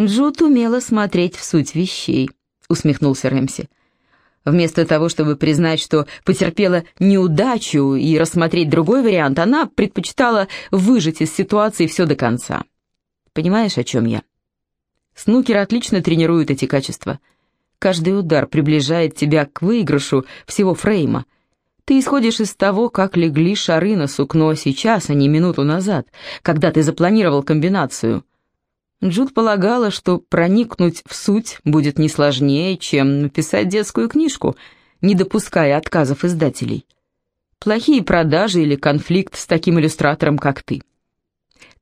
Джуд умела смотреть в суть вещей, усмехнулся Рэмси. Вместо того, чтобы признать, что потерпела неудачу и рассмотреть другой вариант, она предпочитала выжать из ситуации все до конца. Понимаешь, о чем я? Снукер отлично тренирует эти качества. Каждый удар приближает тебя к выигрышу всего фрейма. Ты исходишь из того, как легли шары на сукно сейчас, а не минуту назад, когда ты запланировал комбинацию. Джуд полагала, что проникнуть в суть будет не сложнее, чем написать детскую книжку, не допуская отказов издателей. Плохие продажи или конфликт с таким иллюстратором, как ты.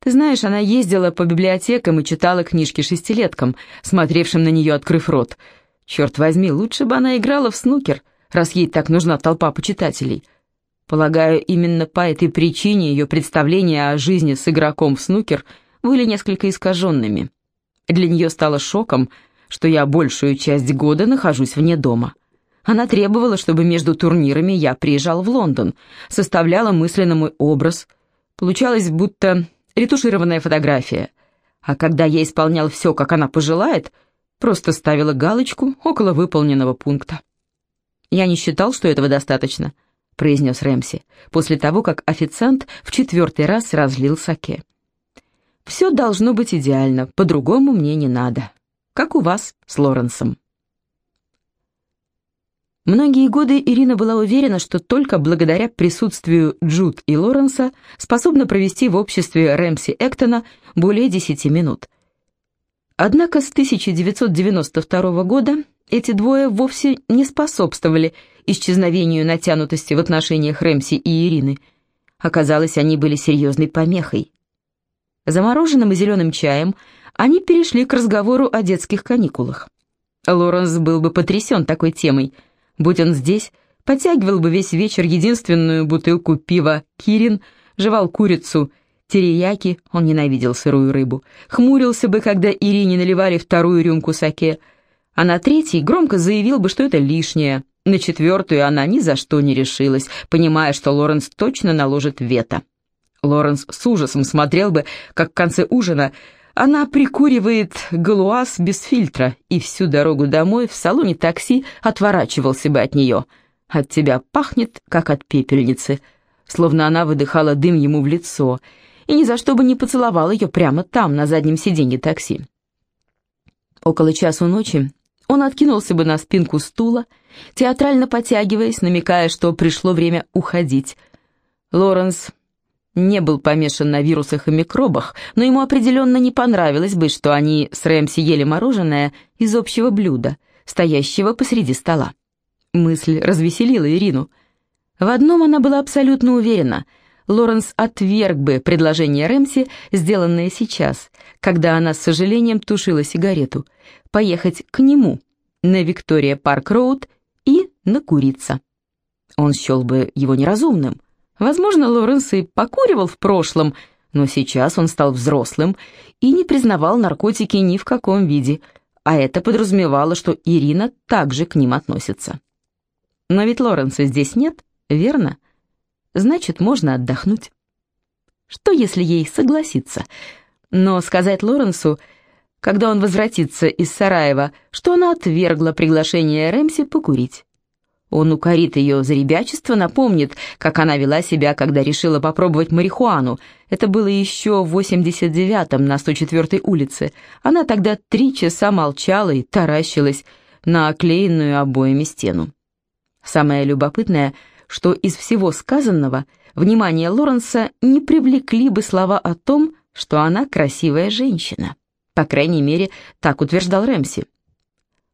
Ты знаешь, она ездила по библиотекам и читала книжки шестилеткам, смотревшим на нее, открыв рот. Черт возьми, лучше бы она играла в снукер, раз ей так нужна толпа почитателей. Полагаю, именно по этой причине ее представления о жизни с игроком в снукер были несколько искаженными. Для нее стало шоком, что я большую часть года нахожусь вне дома. Она требовала, чтобы между турнирами я приезжал в Лондон, составляла мысленно мой образ. Получалось, будто ретушированная фотография. А когда я исполнял все, как она пожелает, просто ставила галочку около выполненного пункта. «Я не считал, что этого достаточно», — произнес Рэмси, после того, как официант в четвертый раз разлил саке. «Все должно быть идеально, по-другому мне не надо. Как у вас с Лоренсом». Многие годы Ирина была уверена, что только благодаря присутствию Джуд и Лоренса способна провести в обществе Рэмси Эктона более 10 минут. Однако с 1992 года эти двое вовсе не способствовали исчезновению натянутости в отношениях Рэмси и Ирины. Оказалось, они были серьезной помехой. Замороженным и зеленым чаем они перешли к разговору о детских каникулах. Лоренс был бы потрясен такой темой – Будь он здесь, подтягивал бы весь вечер единственную бутылку пива «Кирин», жевал курицу, терияки, он ненавидел сырую рыбу, хмурился бы, когда Ирине наливали вторую рюмку саке, а на третий громко заявил бы, что это лишнее. На четвертую она ни за что не решилась, понимая, что Лоренс точно наложит вето. Лоренс с ужасом смотрел бы, как в конце ужина она прикуривает галуаз без фильтра, и всю дорогу домой в салоне такси отворачивался бы от нее. От тебя пахнет, как от пепельницы, словно она выдыхала дым ему в лицо, и ни за что бы не поцеловал ее прямо там, на заднем сиденье такси. Около часу ночи он откинулся бы на спинку стула, театрально потягиваясь, намекая, что пришло время уходить. Лоренс не был помешан на вирусах и микробах, но ему определенно не понравилось бы, что они с Рэмси ели мороженое из общего блюда, стоящего посреди стола. Мысль развеселила Ирину. В одном она была абсолютно уверена. Лоренс отверг бы предложение Рэмси, сделанное сейчас, когда она с сожалением тушила сигарету, поехать к нему на Виктория Парк Роуд и накуриться. Он счел бы его неразумным – Возможно, Лоренс и покуривал в прошлом, но сейчас он стал взрослым и не признавал наркотики ни в каком виде, а это подразумевало, что Ирина также к ним относится. Но ведь Лоренса здесь нет, верно? Значит, можно отдохнуть. Что, если ей согласиться? Но сказать Лоренсу, когда он возвратится из Сараева, что она отвергла приглашение Рэмси покурить. Он укорит ее за ребячество, напомнит, как она вела себя, когда решила попробовать марихуану. Это было еще в 89-м на 104-й улице. Она тогда три часа молчала и таращилась на оклеенную обоями стену. Самое любопытное, что из всего сказанного внимание Лоренса не привлекли бы слова о том, что она красивая женщина. По крайней мере, так утверждал Рэмси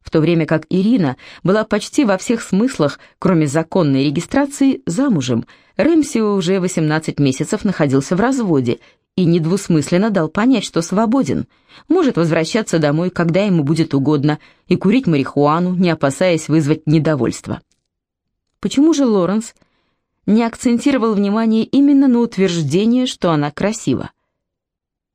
в то время как Ирина была почти во всех смыслах, кроме законной регистрации, замужем. Рэмси уже 18 месяцев находился в разводе и недвусмысленно дал понять, что свободен, может возвращаться домой, когда ему будет угодно, и курить марихуану, не опасаясь вызвать недовольство. Почему же Лоренс не акцентировал внимание именно на утверждение, что она красива?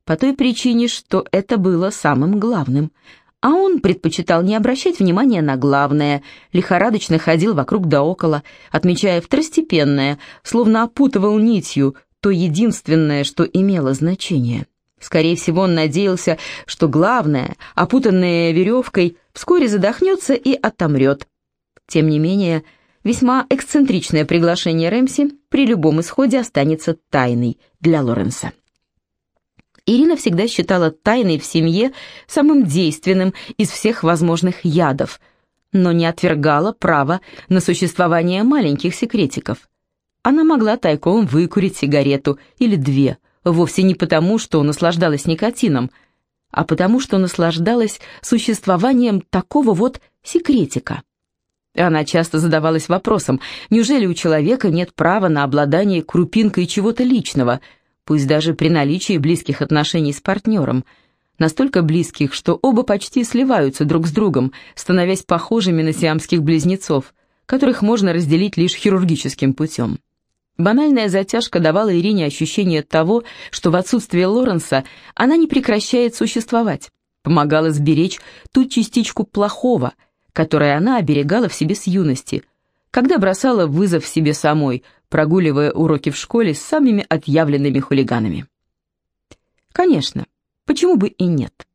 По той причине, что это было самым главным – а он предпочитал не обращать внимания на главное, лихорадочно ходил вокруг да около, отмечая второстепенное, словно опутывал нитью то единственное, что имело значение. Скорее всего, он надеялся, что главное, опутанное веревкой, вскоре задохнется и отомрет. Тем не менее, весьма эксцентричное приглашение Рэмси при любом исходе останется тайной для Лоренса. Ирина всегда считала тайной в семье самым действенным из всех возможных ядов, но не отвергала право на существование маленьких секретиков. Она могла тайком выкурить сигарету или две, вовсе не потому, что наслаждалась никотином, а потому, что наслаждалась существованием такого вот секретика. Она часто задавалась вопросом, неужели у человека нет права на обладание крупинкой чего-то личного – пусть даже при наличии близких отношений с партнером, настолько близких, что оба почти сливаются друг с другом, становясь похожими на сиамских близнецов, которых можно разделить лишь хирургическим путем. Банальная затяжка давала Ирине ощущение того, что в отсутствие Лоренса она не прекращает существовать, помогала сберечь ту частичку плохого, которую она оберегала в себе с юности, когда бросала вызов себе самой, прогуливая уроки в школе с самыми отъявленными хулиганами. Конечно, почему бы и нет?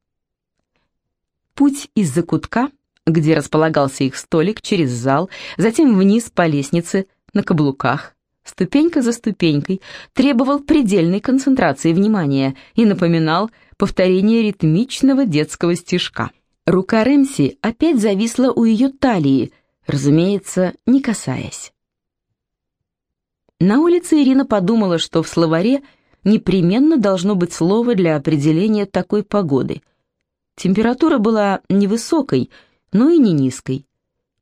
Путь из закутка, где располагался их столик, через зал, затем вниз по лестнице, на каблуках, ступенька за ступенькой, требовал предельной концентрации внимания и напоминал повторение ритмичного детского стишка. Рука Рэмси опять зависла у ее талии, разумеется, не касаясь. На улице Ирина подумала, что в словаре непременно должно быть слово для определения такой погоды. Температура была невысокой, но и не низкой.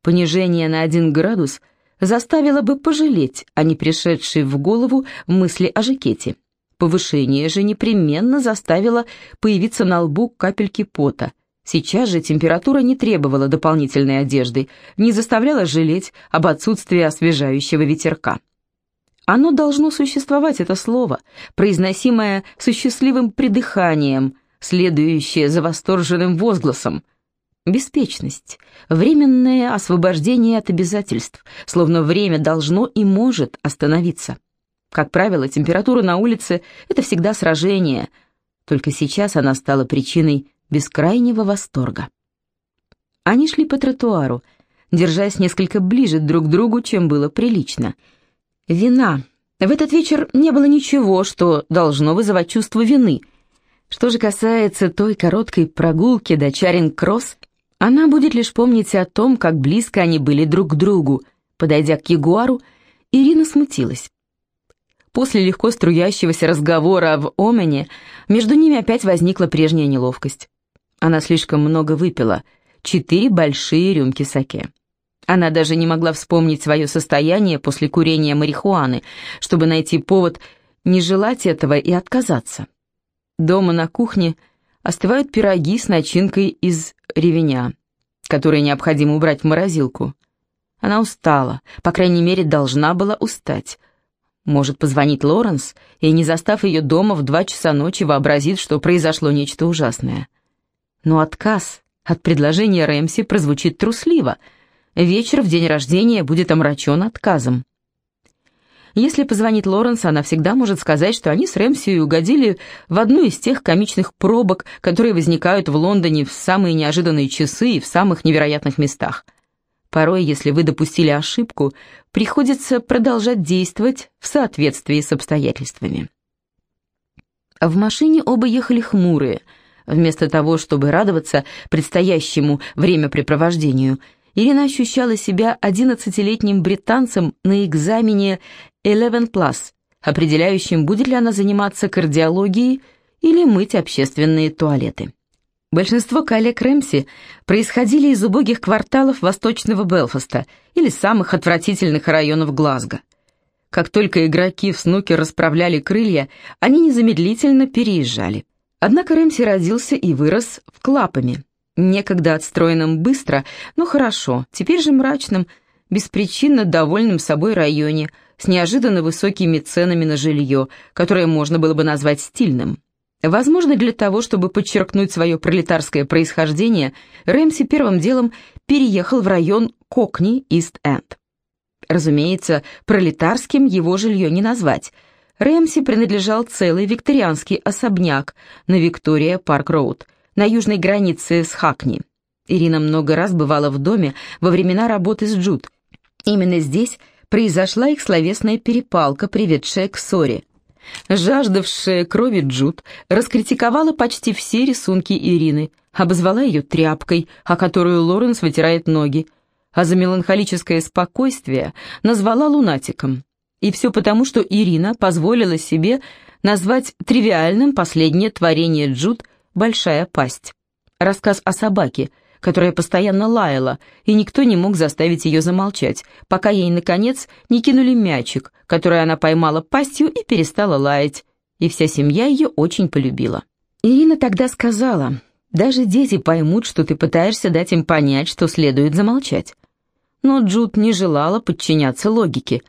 Понижение на один градус заставило бы пожалеть о не пришедшей в голову мысли о жакете. Повышение же непременно заставило появиться на лбу капельки пота. Сейчас же температура не требовала дополнительной одежды, не заставляла жалеть об отсутствии освежающего ветерка. Оно должно существовать, это слово, произносимое со счастливым придыханием, следующее за восторженным возгласом. Беспечность, временное освобождение от обязательств, словно время должно и может остановиться. Как правило, температура на улице – это всегда сражение, только сейчас она стала причиной бескрайнего восторга. Они шли по тротуару, держась несколько ближе друг к другу, чем было прилично – Вина. В этот вечер не было ничего, что должно вызывать чувство вины. Что же касается той короткой прогулки до Чаринг-Кросс, она будет лишь помнить о том, как близко они были друг к другу. Подойдя к Ягуару, Ирина смутилась. После легко струящегося разговора в Омене между ними опять возникла прежняя неловкость. Она слишком много выпила, четыре большие рюмки саке. Она даже не могла вспомнить свое состояние после курения марихуаны, чтобы найти повод не желать этого и отказаться. Дома на кухне остывают пироги с начинкой из ревеня, которые необходимо убрать в морозилку. Она устала, по крайней мере, должна была устать. Может позвонить Лоренс и, не застав ее дома в два часа ночи, вообразит, что произошло нечто ужасное. Но отказ от предложения Рэмси прозвучит трусливо — вечер в день рождения будет омрачен отказом. Если позвонит Лоренс, она всегда может сказать, что они с Рэмси угодили в одну из тех комичных пробок, которые возникают в Лондоне в самые неожиданные часы и в самых невероятных местах. Порой, если вы допустили ошибку, приходится продолжать действовать в соответствии с обстоятельствами. В машине оба ехали хмурые. Вместо того, чтобы радоваться предстоящему времяпрепровождению – Ирина ощущала себя одиннадцатилетним британцем на экзамене Eleven Plus, определяющим, будет ли она заниматься кардиологией или мыть общественные туалеты. Большинство коллег Рэмси происходили из убогих кварталов восточного Белфаста или самых отвратительных районов Глазго. Как только игроки в снукер расправляли крылья, они незамедлительно переезжали. Однако Рэмси родился и вырос в Клапами, некогда отстроенном быстро, но хорошо, теперь же мрачном, беспричинно довольным собой районе, с неожиданно высокими ценами на жилье, которое можно было бы назвать стильным. Возможно, для того, чтобы подчеркнуть свое пролетарское происхождение, Рэмси первым делом переехал в район Кокни, Ист-Энд. Разумеется, пролетарским его жилье не назвать. Рэмси принадлежал целый викторианский особняк на Виктория Парк-Роуд, на южной границе с Хакни. Ирина много раз бывала в доме во времена работы с Джуд. Именно здесь произошла их словесная перепалка, приведшая к ссоре. Жаждавшая крови Джуд раскритиковала почти все рисунки Ирины, обозвала ее тряпкой, о которую Лоренс вытирает ноги, а за меланхолическое спокойствие назвала лунатиком. И все потому, что Ирина позволила себе назвать тривиальным последнее творение Джуд «Большая пасть». Рассказ о собаке, которая постоянно лаяла, и никто не мог заставить ее замолчать, пока ей, наконец, не кинули мячик, который она поймала пастью и перестала лаять, и вся семья ее очень полюбила. Ирина тогда сказала, «Даже дети поймут, что ты пытаешься дать им понять, что следует замолчать». Но Джуд не желала подчиняться логике.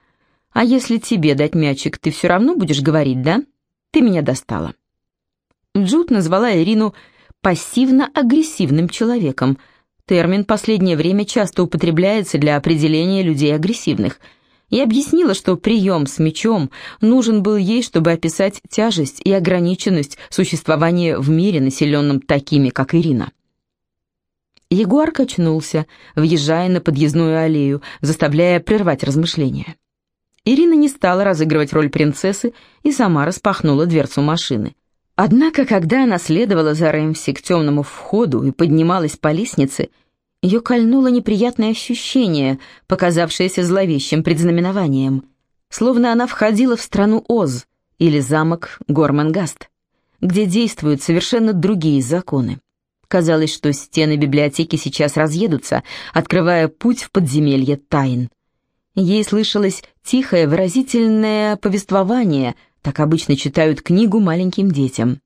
«А если тебе дать мячик, ты все равно будешь говорить, да? Ты меня достала». Джуд назвала Ирину пассивно-агрессивным человеком. Термин последнее время часто употребляется для определения людей агрессивных. И объяснила, что прием с мечом нужен был ей, чтобы описать тяжесть и ограниченность существования в мире, населенном такими, как Ирина. Ягуар качнулся, въезжая на подъездную аллею, заставляя прервать размышления. Ирина не стала разыгрывать роль принцессы и сама распахнула дверцу машины. Однако, когда она следовала за Рэмси к темному входу и поднималась по лестнице, ее кольнуло неприятное ощущение, показавшееся зловещим предзнаменованием, словно она входила в страну Оз или замок Гормангаст, где действуют совершенно другие законы. Казалось, что стены библиотеки сейчас разъедутся, открывая путь в подземелье тайн. Ей слышалось тихое выразительное повествование – так обычно читают книгу маленьким детям.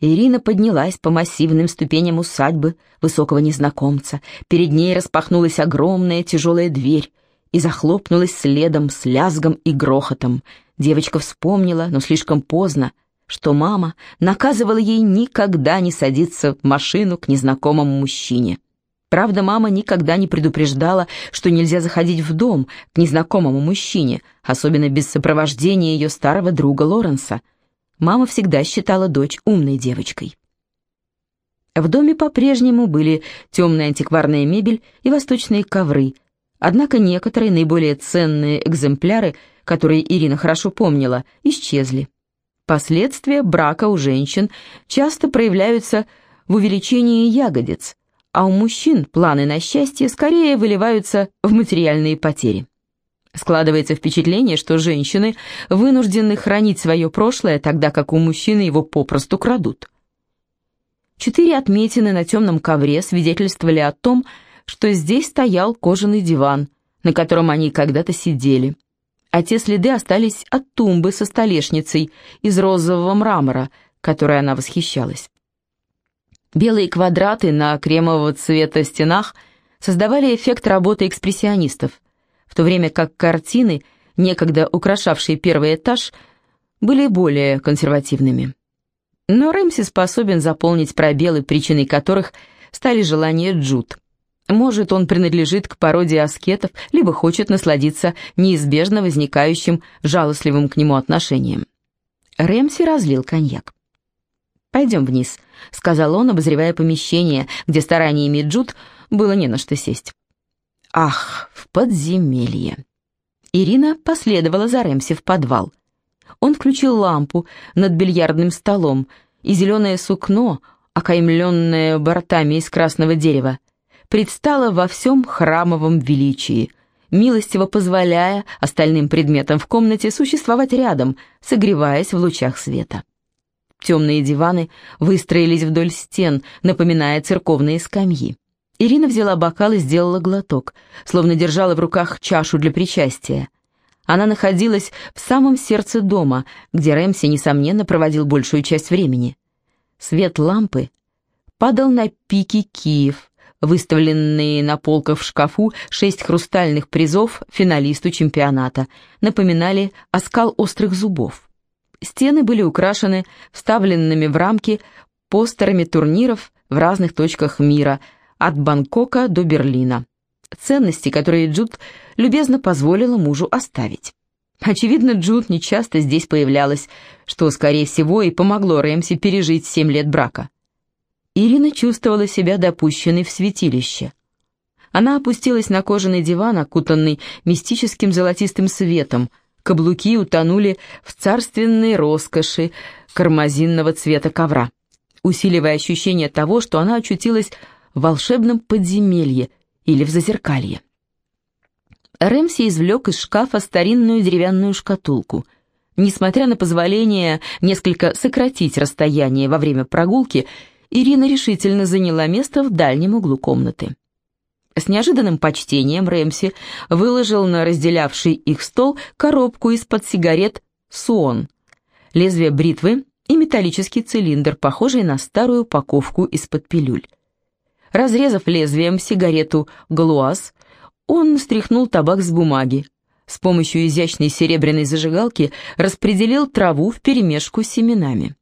Ирина поднялась по массивным ступеням усадьбы высокого незнакомца. Перед ней распахнулась огромная тяжелая дверь и захлопнулась следом с лязгом и грохотом. Девочка вспомнила, но слишком поздно, что мама наказывала ей никогда не садиться в машину к незнакомому мужчине. Правда, мама никогда не предупреждала, что нельзя заходить в дом к незнакомому мужчине, особенно без сопровождения ее старого друга Лоренса. Мама всегда считала дочь умной девочкой. В доме по-прежнему были темная антикварная мебель и восточные ковры, однако некоторые наиболее ценные экземпляры, которые Ирина хорошо помнила, исчезли. Последствия брака у женщин часто проявляются в увеличении ягодиц, а у мужчин планы на счастье скорее выливаются в материальные потери. Складывается впечатление, что женщины вынуждены хранить свое прошлое, тогда как у мужчины его попросту крадут. Четыре отметины на темном ковре свидетельствовали о том, что здесь стоял кожаный диван, на котором они когда-то сидели. А те следы остались от тумбы со столешницей из розового мрамора, которой она восхищалась. Белые квадраты на кремового цвета стенах создавали эффект работы экспрессионистов, в то время как картины, некогда украшавшие первый этаж, были более консервативными. Но Рэмси способен заполнить пробелы, причиной которых стали желания Джуд. Может, он принадлежит к породе аскетов, либо хочет насладиться неизбежно возникающим жалостливым к нему отношением. Рэмси разлил коньяк. «Пойдем вниз», — сказал он, обозревая помещение, где стараниями Джуд было не на что сесть. «Ах, в подземелье!» Ирина последовала за Рэмси в подвал. Он включил лампу над бильярдным столом, и зеленое сукно, окаймленное бортами из красного дерева, предстало во всем храмовом величии, милостиво позволяя остальным предметам в комнате существовать рядом, согреваясь в лучах света. Темные диваны выстроились вдоль стен, напоминая церковные скамьи. Ирина взяла бокал и сделала глоток, словно держала в руках чашу для причастия. Она находилась в самом сердце дома, где Рэмси, несомненно, проводил большую часть времени. Свет лампы падал на пики Киев, выставленные на полках в шкафу шесть хрустальных призов финалисту чемпионата, напоминали оскал острых зубов. Стены были украшены вставленными в рамки постерами турниров в разных точках мира, от Бангкока до Берлина. Ценности, которые Джуд любезно позволила мужу оставить. Очевидно, Джуд нечасто здесь появлялась, что, скорее всего, и помогло Рэмси пережить семь лет брака. Ирина чувствовала себя допущенной в святилище. Она опустилась на кожаный диван, окутанный мистическим золотистым светом. Каблуки утонули в царственной роскоши кармазинного цвета ковра, усиливая ощущение того, что она очутилась в волшебном подземелье или в зазеркалье. Рэмси извлек из шкафа старинную деревянную шкатулку. Несмотря на позволение несколько сократить расстояние во время прогулки, Ирина решительно заняла место в дальнем углу комнаты. С неожиданным почтением Рэмси выложил на разделявший их стол коробку из-под сигарет «Суон», лезвие бритвы и металлический цилиндр, похожий на старую упаковку из-под пилюль. Разрезав лезвием сигарету «Глуаз», он стряхнул табак с бумаги. С помощью изящной серебряной зажигалки распределил траву вперемешку с семенами.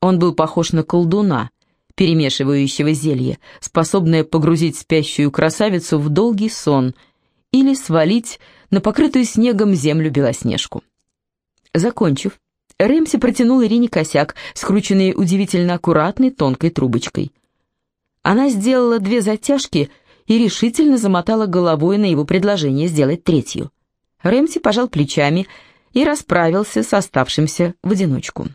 Он был похож на колдуна, перемешивающего зелье, способное погрузить спящую красавицу в долгий сон или свалить на покрытую снегом землю Белоснежку. Закончив, Рэмси протянул Ирине косяк, скрученный удивительно аккуратной тонкой трубочкой. Она сделала две затяжки и решительно замотала головой на его предложение сделать третью. Рэмси пожал плечами и расправился с оставшимся в одиночку.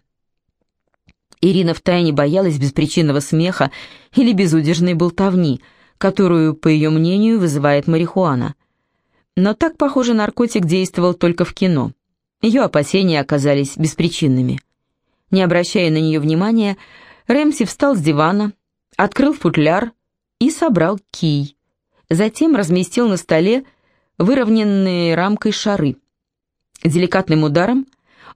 Ирина втайне боялась беспричинного смеха или безудержной болтовни, которую, по ее мнению, вызывает марихуана. Но так, похоже, наркотик действовал только в кино. Ее опасения оказались беспричинными. Не обращая на нее внимания, Рэмси встал с дивана, открыл футляр и собрал кий, затем разместил на столе выровненные рамкой шары. Деликатным ударом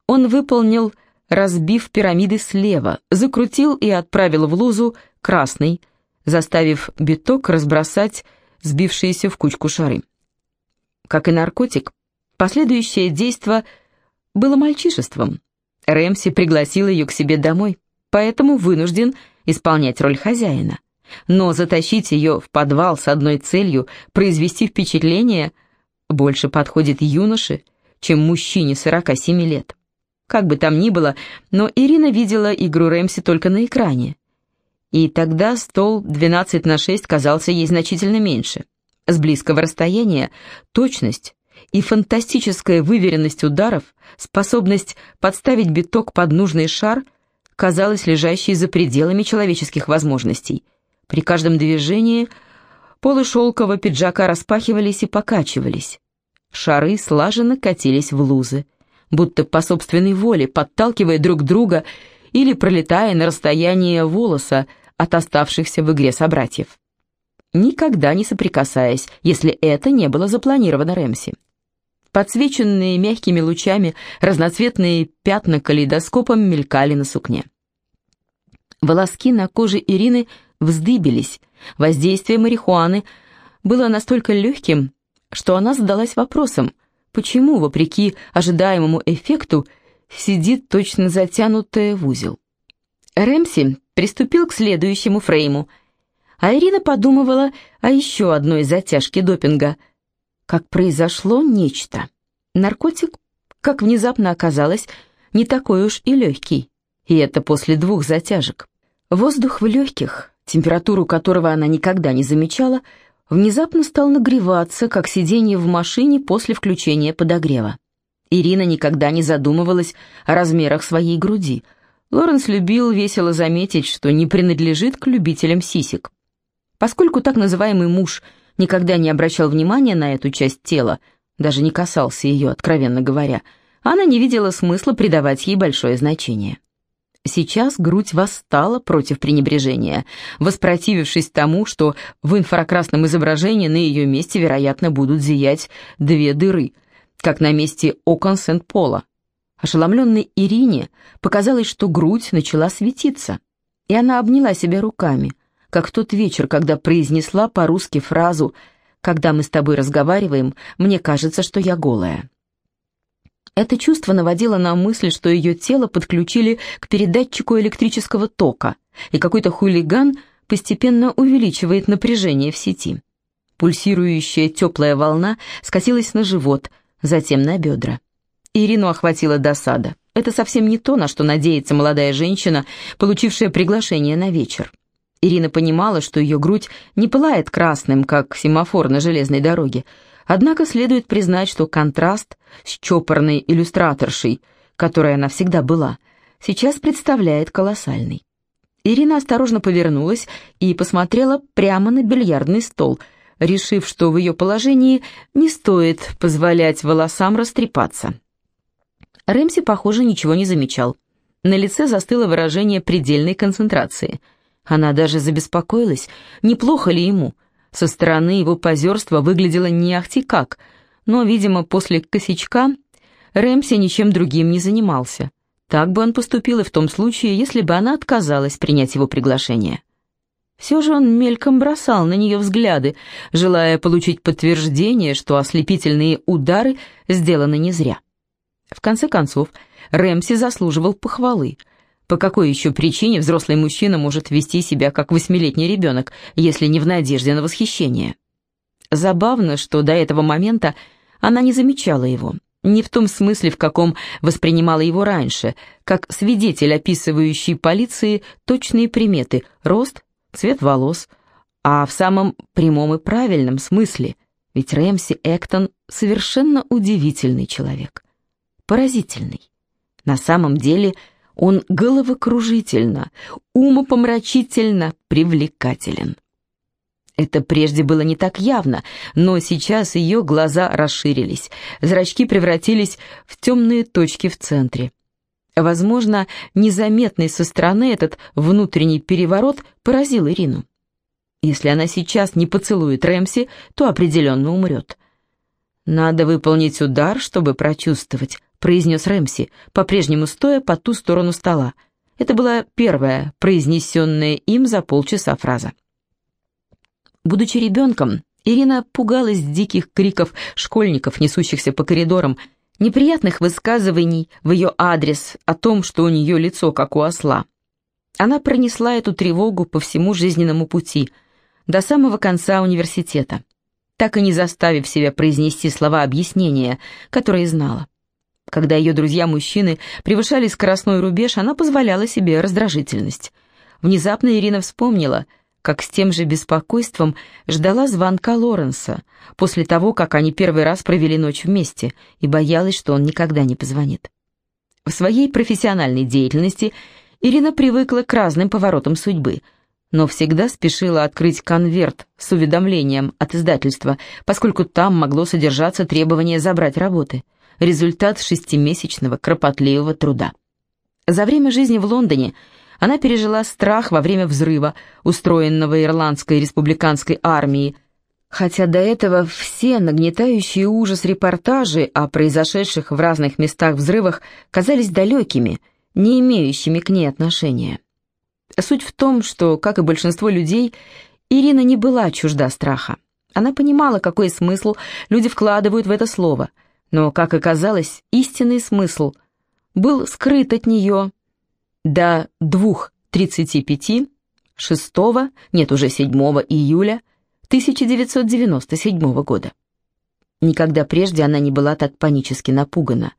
он выполнил, разбив пирамиды слева, закрутил и отправил в лузу красный, заставив биток разбросать сбившиеся в кучку шары. Как и наркотик, последующее действо было мальчишеством. Рэмси пригласил ее к себе домой, поэтому вынужден исполнять роль хозяина. Но затащить ее в подвал с одной целью произвести впечатление больше подходит юноше, чем мужчине 47 лет. Как бы там ни было, но Ирина видела игру Рэмси только на экране. И тогда стол 12 на 6 казался ей значительно меньше. С близкого расстояния точность и фантастическая выверенность ударов, способность подставить биток под нужный шар, казалась лежащей за пределами человеческих возможностей – при каждом движении полы шелкового пиджака распахивались и покачивались. Шары слаженно катились в лузы, будто по собственной воле, подталкивая друг друга или пролетая на расстояние волоса от оставшихся в игре собратьев. Никогда не соприкасаясь, если это не было запланировано Рэмси. Подсвеченные мягкими лучами разноцветные пятна калейдоскопом мелькали на сукне. Волоски на коже Ирины вздыбились. Воздействие марихуаны было настолько легким, что она задалась вопросом, почему, вопреки ожидаемому эффекту, сидит точно затянутая в узел. Рэмси приступил к следующему фрейму, а Ирина подумывала о еще одной затяжке допинга. Как произошло нечто. Наркотик, как внезапно оказалось, не такой уж и легкий, и это после двух затяжек. Воздух в легких температуру которого она никогда не замечала, внезапно стал нагреваться, как сиденье в машине после включения подогрева. Ирина никогда не задумывалась о размерах своей груди. Лоренс любил весело заметить, что не принадлежит к любителям сисек. Поскольку так называемый муж никогда не обращал внимания на эту часть тела, даже не касался ее, откровенно говоря, она не видела смысла придавать ей большое значение. Сейчас грудь восстала против пренебрежения, воспротивившись тому, что в инфракрасном изображении на ее месте, вероятно, будут зиять две дыры, как на месте окон Сент-Пола. Ошеломленной Ирине показалось, что грудь начала светиться, и она обняла себя руками, как в тот вечер, когда произнесла по-русски фразу «Когда мы с тобой разговариваем, мне кажется, что я голая». Это чувство наводило на мысль, что ее тело подключили к передатчику электрического тока, и какой-то хулиган постепенно увеличивает напряжение в сети. Пульсирующая теплая волна скатилась на живот, затем на бедра. Ирину охватила досада. Это совсем не то, на что надеется молодая женщина, получившая приглашение на вечер. Ирина понимала, что ее грудь не пылает красным, как семафор на железной дороге, однако следует признать, что контраст с чопорной иллюстраторшей, которой она всегда была, сейчас представляет колоссальный. Ирина осторожно повернулась и посмотрела прямо на бильярдный стол, решив, что в ее положении не стоит позволять волосам растрепаться. Рэмси, похоже, ничего не замечал. На лице застыло выражение предельной концентрации. Она даже забеспокоилась, неплохо ли ему. Со стороны его позерство выглядело не ахти как, но, видимо, после косячка Рэмси ничем другим не занимался. Так бы он поступил и в том случае, если бы она отказалась принять его приглашение. Все же он мельком бросал на нее взгляды, желая получить подтверждение, что ослепительные удары сделаны не зря. В конце концов, Рэмси заслуживал похвалы. По какой еще причине взрослый мужчина может вести себя как восьмилетний ребенок, если не в надежде на восхищение? Забавно, что до этого момента она не замечала его. Не в том смысле, в каком воспринимала его раньше, как свидетель, описывающий полиции точные приметы – рост, цвет волос, а в самом прямом и правильном смысле, ведь Рэмси Эктон – совершенно удивительный человек. Поразительный. На самом деле он головокружительно, умопомрачительно привлекателен. Это прежде было не так явно, но сейчас ее глаза расширились, зрачки превратились в темные точки в центре. Возможно, незаметный со стороны этот внутренний переворот поразил Ирину. Если она сейчас не поцелует Рэмси, то определенно умрет. «Надо выполнить удар, чтобы прочувствовать», — произнес Рэмси, по-прежнему стоя по ту сторону стола. Это была первая произнесенная им за полчаса фраза. Будучи ребенком, Ирина пугалась диких криков школьников, несущихся по коридорам, неприятных высказываний в ее адрес о том, что у нее лицо как у осла. Она пронесла эту тревогу по всему жизненному пути, до самого конца университета, так и не заставив себя произнести слова объяснения, которые знала. Когда ее друзья-мужчины превышали скоростной рубеж, она позволяла себе раздражительность. Внезапно Ирина вспомнила – как с тем же беспокойством ждала звонка Лоренса после того, как они первый раз провели ночь вместе, и боялась, что он никогда не позвонит. В своей профессиональной деятельности Ирина привыкла к разным поворотам судьбы, но всегда спешила открыть конверт с уведомлением от издательства, поскольку там могло содержаться требование забрать работы, результат шестимесячного кропотливого труда. За время жизни в Лондоне – она пережила страх во время взрыва, устроенного Ирландской республиканской армией, хотя до этого все нагнетающие ужас репортажи о произошедших в разных местах взрывах казались далекими, не имеющими к ней отношения. Суть в том, что, как и большинство людей, Ирина не была чужда страха. Она понимала, какой смысл люди вкладывают в это слово, но, как оказалось, истинный смысл был скрыт от нее до 2.35 6, нет, уже 7 июля 1997 года. Никогда прежде она не была так панически напугана.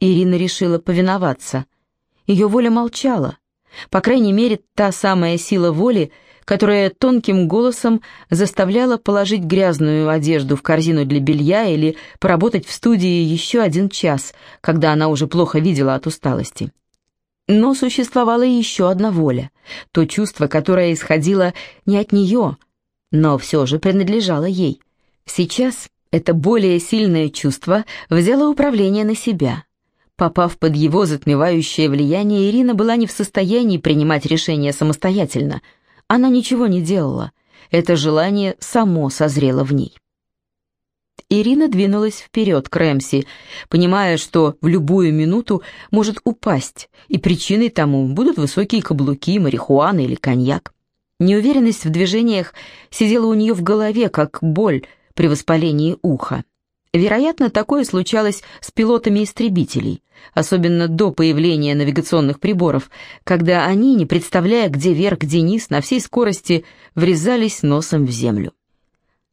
Ирина решила повиноваться. Ее воля молчала. По крайней мере, та самая сила воли, которая тонким голосом заставляла положить грязную одежду в корзину для белья или поработать в студии еще один час, когда она уже плохо видела от усталости. Но существовала еще одна воля, то чувство, которое исходило не от нее, но все же принадлежало ей. Сейчас это более сильное чувство взяло управление на себя. Попав под его затмевающее влияние, Ирина была не в состоянии принимать решения самостоятельно. Она ничего не делала. Это желание само созрело в ней. Ирина двинулась вперед к Рэмси, понимая, что в любую минуту может упасть, и причиной тому будут высокие каблуки, марихуана или коньяк. Неуверенность в движениях сидела у нее в голове, как боль при воспалении уха. Вероятно, такое случалось с пилотами истребителей, особенно до появления навигационных приборов, когда они, не представляя, где вверх, где низ, на всей скорости врезались носом в землю.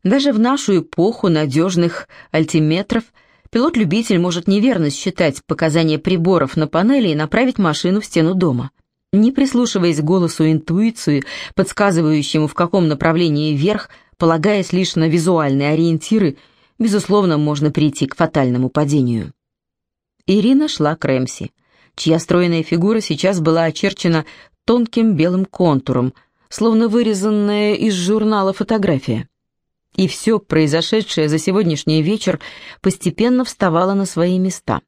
Даже в нашу эпоху надежных альтиметров Пилот-любитель может неверно считать показания приборов на панели и направить машину в стену дома. Не прислушиваясь к голосу интуиции, подсказывающему, в каком направлении вверх, полагаясь лишь на визуальные ориентиры, безусловно, можно прийти к фатальному падению. Ирина шла к Рэмси, чья стройная фигура сейчас была очерчена тонким белым контуром, словно вырезанная из журнала фотография. И все произошедшее за сегодняшний вечер постепенно вставало на свои места.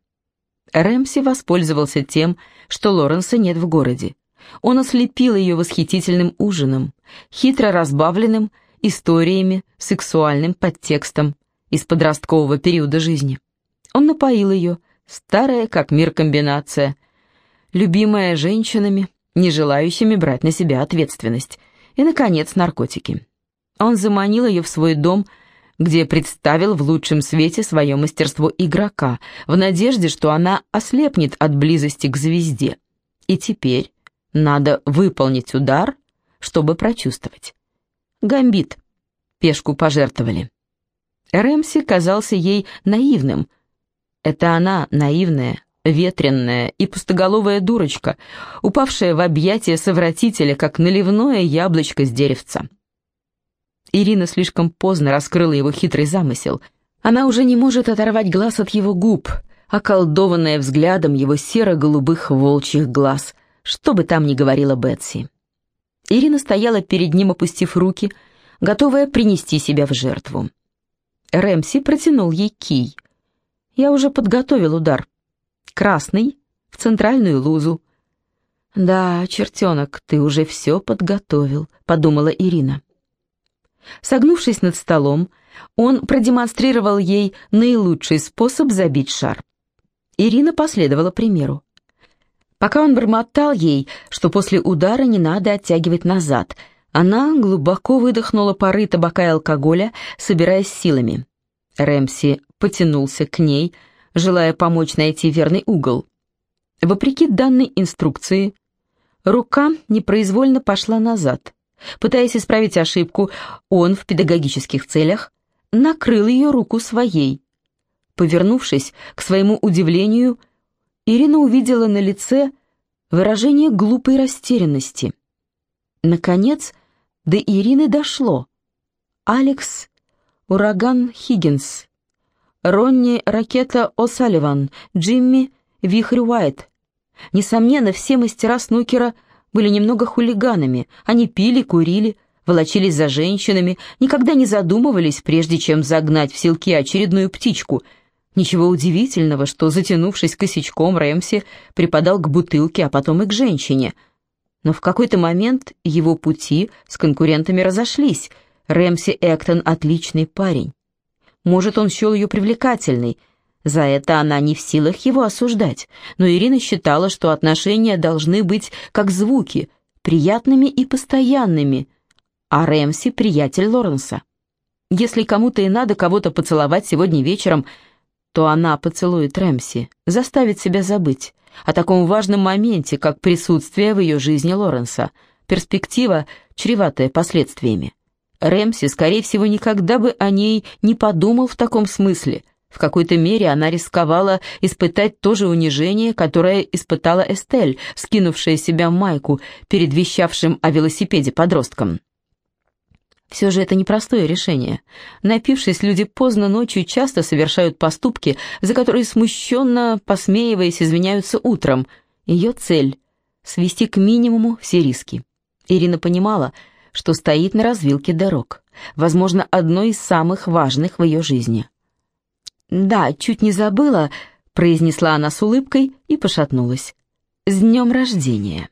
Рэмси воспользовался тем, что Лоренса нет в городе. Он ослепил ее восхитительным ужином, хитро разбавленным историями, сексуальным подтекстом из подросткового периода жизни. Он напоил ее, старая как мир комбинация, любимая женщинами, не желающими брать на себя ответственность, и, наконец, наркотики. Он заманил ее в свой дом, где представил в лучшем свете свое мастерство игрока, в надежде, что она ослепнет от близости к звезде. И теперь надо выполнить удар, чтобы прочувствовать. Гамбит. Пешку пожертвовали. Рэмси казался ей наивным. Это она, наивная, ветренная и пустоголовая дурочка, упавшая в объятия совратителя, как наливное яблочко с деревца. Ирина слишком поздно раскрыла его хитрый замысел. Она уже не может оторвать глаз от его губ, околдованная взглядом его серо-голубых волчьих глаз, что бы там ни говорила Бетси. Ирина стояла перед ним, опустив руки, готовая принести себя в жертву. Рэмси протянул ей кий. «Я уже подготовил удар. Красный, в центральную лузу». «Да, чертенок, ты уже все подготовил», — подумала Ирина. Согнувшись над столом, он продемонстрировал ей наилучший способ забить шар. Ирина последовала примеру. Пока он бормотал ей, что после удара не надо оттягивать назад, она глубоко выдохнула пары табака и алкоголя, собираясь силами. Рэмси потянулся к ней, желая помочь найти верный угол. Вопреки данной инструкции, рука непроизвольно пошла назад. Пытаясь исправить ошибку, он в педагогических целях накрыл ее руку своей. Повернувшись, к своему удивлению, Ирина увидела на лице выражение глупой растерянности. Наконец, до Ирины дошло. Алекс Ураган Хиггинс, Ронни Ракета О'Салливан, Джимми Вихрь Уайт. Несомненно, все мастера снукера – были немного хулиганами. Они пили, курили, волочились за женщинами, никогда не задумывались, прежде чем загнать в селки очередную птичку. Ничего удивительного, что, затянувшись косячком, Рэмси припадал к бутылке, а потом и к женщине. Но в какой-то момент его пути с конкурентами разошлись. Рэмси Эктон — отличный парень. Может, он счел ее привлекательной — за это она не в силах его осуждать, но Ирина считала, что отношения должны быть как звуки, приятными и постоянными, а Рэмси — приятель Лоренса. Если кому-то и надо кого-то поцеловать сегодня вечером, то она поцелует Рэмси, заставит себя забыть о таком важном моменте, как присутствие в ее жизни Лоренса, перспектива, чреватая последствиями. Рэмси, скорее всего, никогда бы о ней не подумал в таком смысле — в какой-то мере она рисковала испытать то же унижение, которое испытала Эстель, скинувшая себя майку перед вещавшим о велосипеде подростком. Все же это непростое решение. Напившись, люди поздно ночью часто совершают поступки, за которые смущенно, посмеиваясь, извиняются утром. Ее цель — свести к минимуму все риски. Ирина понимала, что стоит на развилке дорог, возможно, одной из самых важных в ее жизни — «Да, чуть не забыла», — произнесла она с улыбкой и пошатнулась. «С днем рождения!»